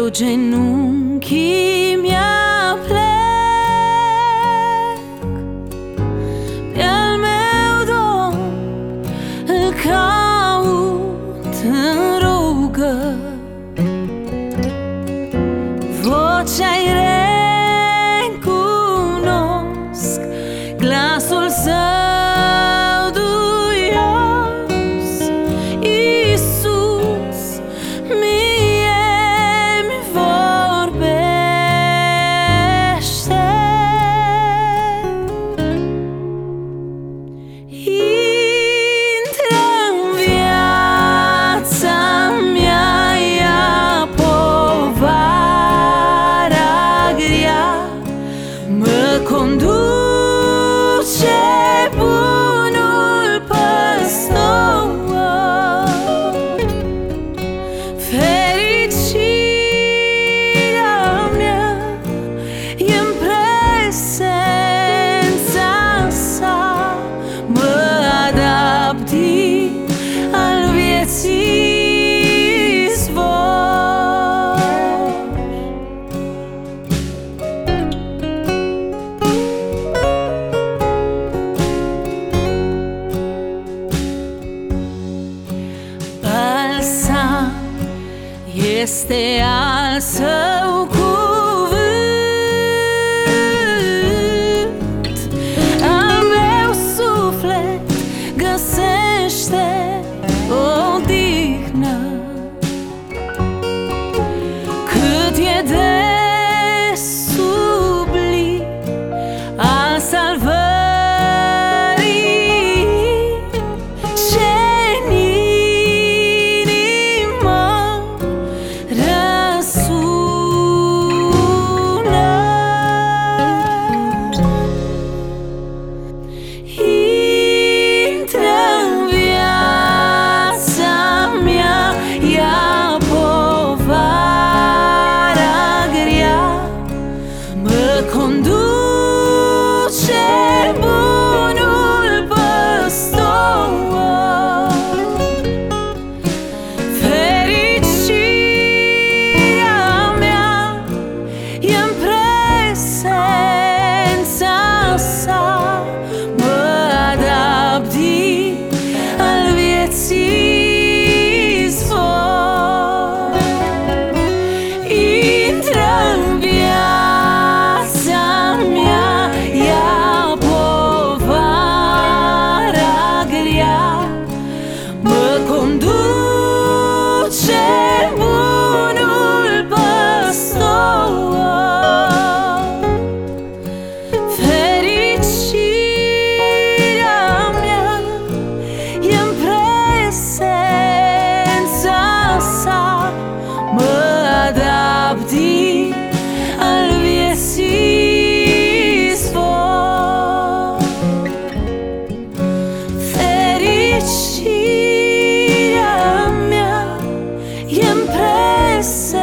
eu genunchi este al său cu. say